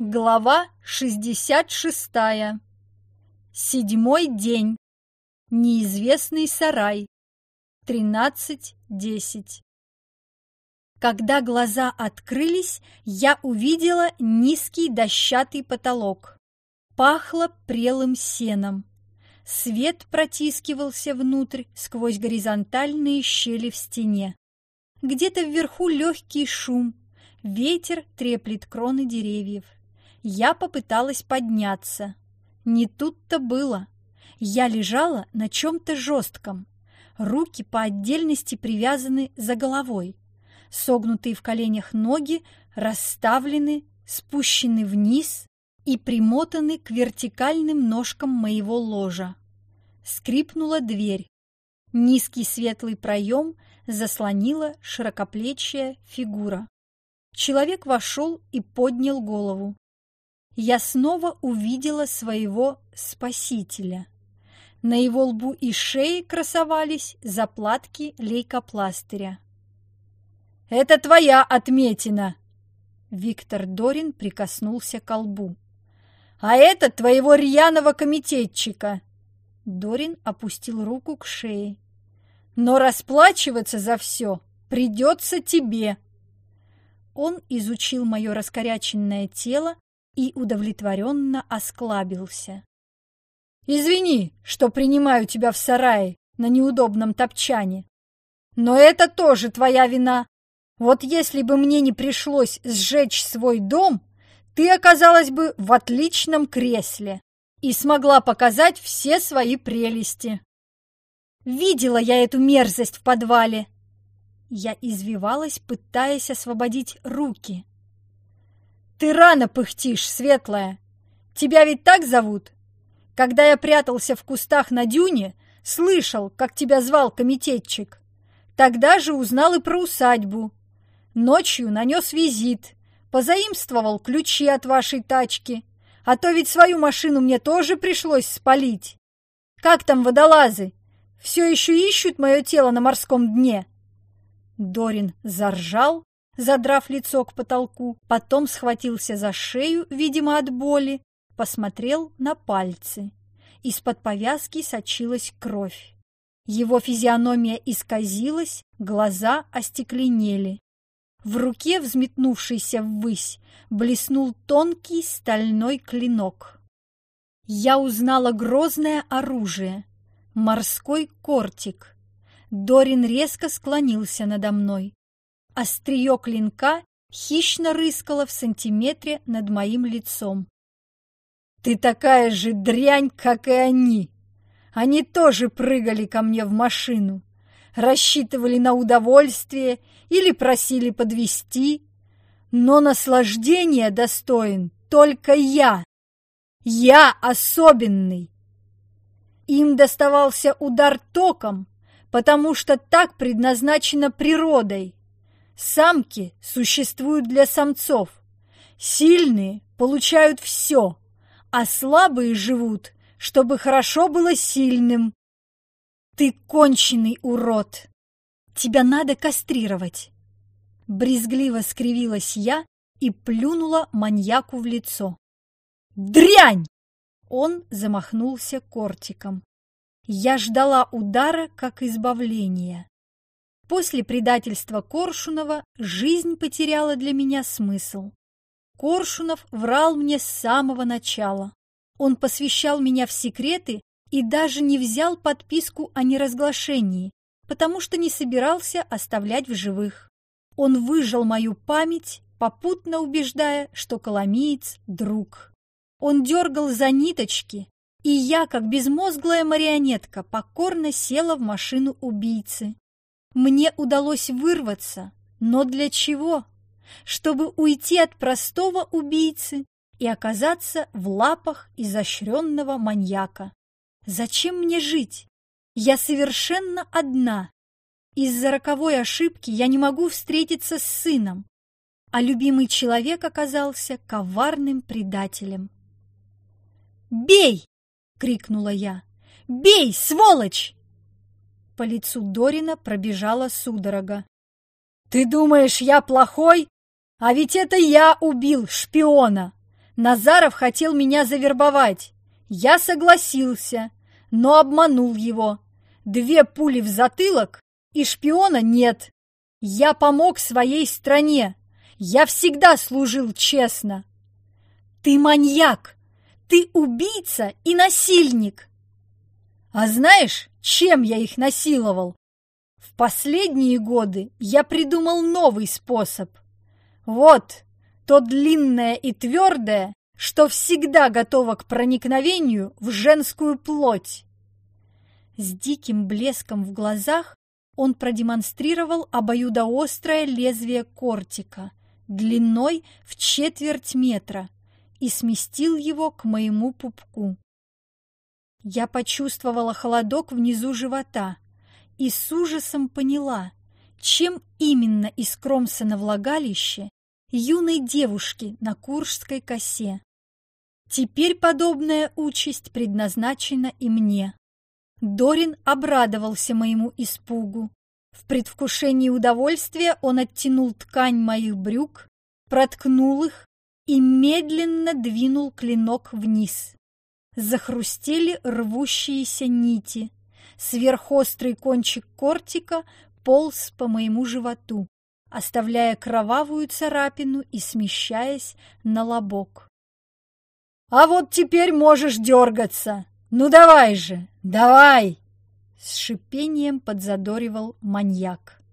Глава 66. Седьмой день. Неизвестный сарай. 13.10. Когда глаза открылись, я увидела низкий дощатый потолок. Пахло прелым сеном. Свет протискивался внутрь сквозь горизонтальные щели в стене. Где-то вверху легкий шум, ветер треплет кроны деревьев. Я попыталась подняться. Не тут-то было. Я лежала на чем-то жестком. Руки по отдельности привязаны за головой. Согнутые в коленях ноги расставлены, спущены вниз и примотаны к вертикальным ножкам моего ложа. Скрипнула дверь. Низкий светлый проем заслонила широкоплечья фигура. Человек вошел и поднял голову я снова увидела своего спасителя. На его лбу и шее красовались заплатки лейкопластыря. «Это твоя отметина!» Виктор Дорин прикоснулся к лбу. «А это твоего рьяного комитетчика!» Дорин опустил руку к шее. «Но расплачиваться за все придется тебе!» Он изучил мое раскоряченное тело и удовлетворенно осклабился. «Извини, что принимаю тебя в сарае на неудобном топчане. Но это тоже твоя вина. Вот если бы мне не пришлось сжечь свой дом, ты оказалась бы в отличном кресле и смогла показать все свои прелести. Видела я эту мерзость в подвале. Я извивалась, пытаясь освободить руки. Ты рано пыхтишь, светлая. Тебя ведь так зовут? Когда я прятался в кустах на дюне, слышал, как тебя звал комитетчик. Тогда же узнал и про усадьбу. Ночью нанес визит, позаимствовал ключи от вашей тачки, а то ведь свою машину мне тоже пришлось спалить. Как там водолазы? Все еще ищут мое тело на морском дне?» Дорин заржал, задрав лицо к потолку, потом схватился за шею, видимо, от боли, посмотрел на пальцы. Из-под повязки сочилась кровь. Его физиономия исказилась, глаза остекленели. В руке, взметнувшейся ввысь, блеснул тонкий стальной клинок. Я узнала грозное оружие — морской кортик. Дорин резко склонился надо мной. Острие клинка хищно рыскало в сантиметре над моим лицом. «Ты такая же дрянь, как и они! Они тоже прыгали ко мне в машину, рассчитывали на удовольствие или просили подвести, но наслаждение достоин только я. Я особенный!» Им доставался удар током, потому что так предназначено природой. Самки существуют для самцов. Сильные получают все, а слабые живут, чтобы хорошо было сильным. Ты конченый урод! Тебя надо кастрировать!» Брезгливо скривилась я и плюнула маньяку в лицо. «Дрянь!» Он замахнулся кортиком. Я ждала удара как избавления. После предательства Коршунова жизнь потеряла для меня смысл. Коршунов врал мне с самого начала. Он посвящал меня в секреты и даже не взял подписку о неразглашении, потому что не собирался оставлять в живых. Он выжил мою память, попутно убеждая, что Коломиец – друг. Он дергал за ниточки, и я, как безмозглая марионетка, покорно села в машину убийцы. Мне удалось вырваться, но для чего? Чтобы уйти от простого убийцы и оказаться в лапах изощренного маньяка. Зачем мне жить? Я совершенно одна. Из-за роковой ошибки я не могу встретиться с сыном, а любимый человек оказался коварным предателем. «Бей!» — крикнула я. «Бей, сволочь!» По лицу Дорина пробежала судорога. «Ты думаешь, я плохой? А ведь это я убил шпиона! Назаров хотел меня завербовать. Я согласился, но обманул его. Две пули в затылок, и шпиона нет. Я помог своей стране. Я всегда служил честно. Ты маньяк! Ты убийца и насильник! А знаешь, чем я их насиловал? В последние годы я придумал новый способ. Вот, то длинное и твердое, что всегда готово к проникновению в женскую плоть. С диким блеском в глазах он продемонстрировал обоюдоострое лезвие кортика длиной в четверть метра и сместил его к моему пупку. Я почувствовала холодок внизу живота и с ужасом поняла, чем именно искромсано влагалище юной девушки на Куршской косе. Теперь подобная участь предназначена и мне. Дорин обрадовался моему испугу. В предвкушении удовольствия он оттянул ткань моих брюк, проткнул их и медленно двинул клинок вниз. Захрустели рвущиеся нити. Сверхострый кончик кортика полз по моему животу, оставляя кровавую царапину и смещаясь на лобок. «А вот теперь можешь дергаться! Ну давай же, давай!» С шипением подзадоривал маньяк.